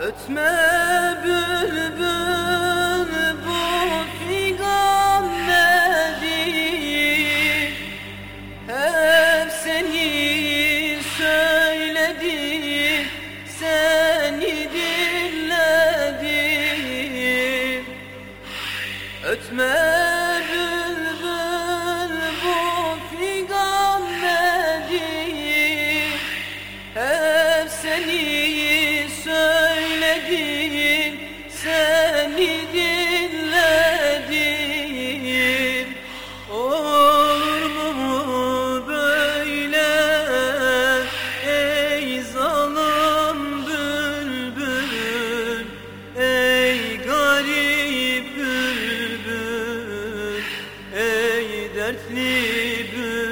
Ötme bülbül bu figan nedir? Hep seni söyledim, seni dinledim. Ötme bülbül bu figan nedir? Hep seni dertli bir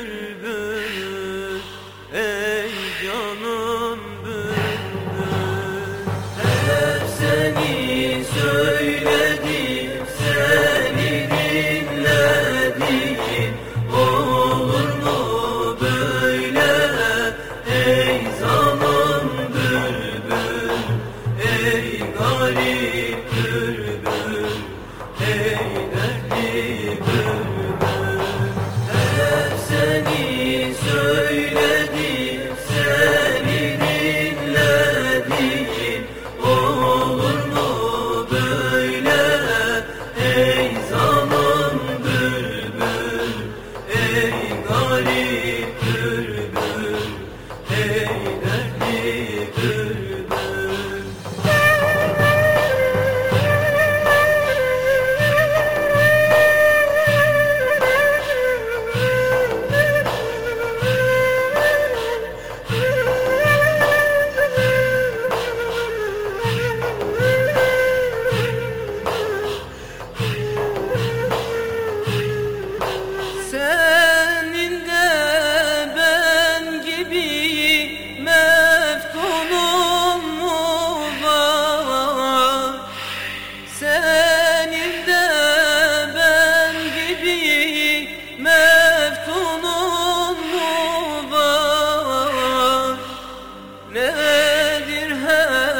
درهم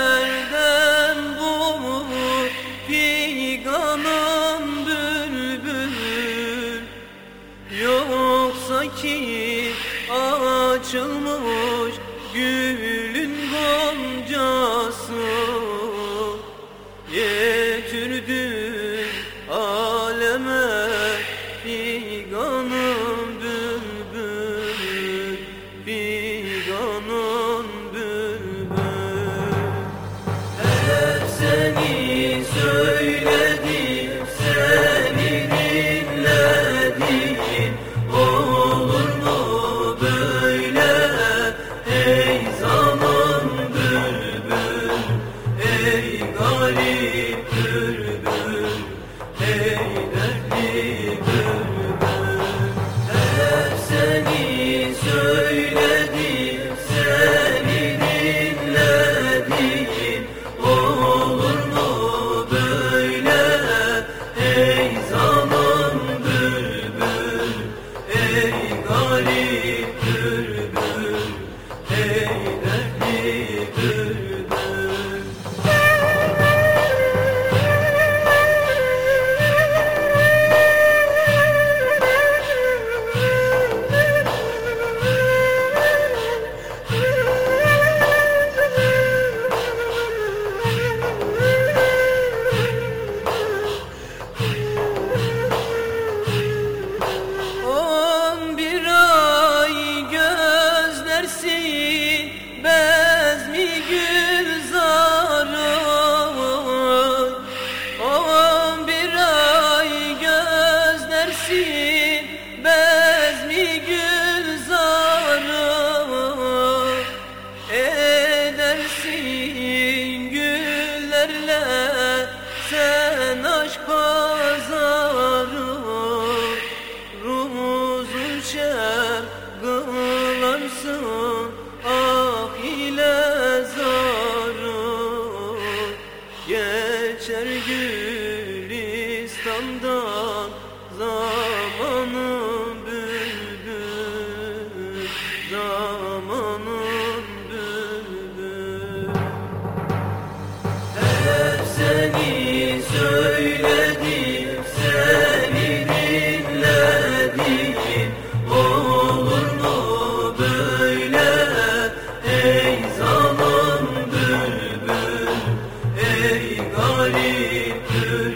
aşk pazarı Rumuzun şer kılansın Ah ile zarı Geçer Gülistan'dan Zamanın bülbül Zamanın bülbül. Hep seni söyle garip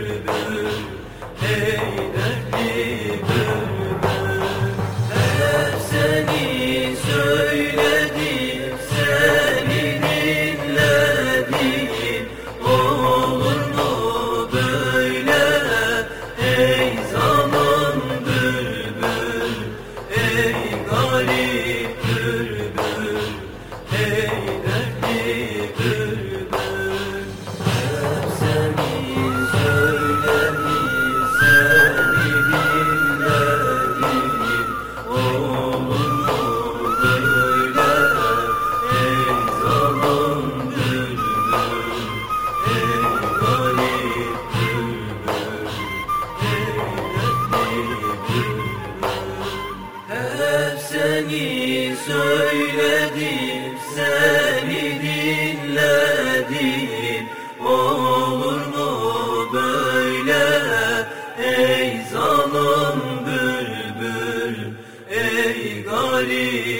seni söyledim, seni dinledim. Olur mu böyle ey zalim bülbül, ey garip?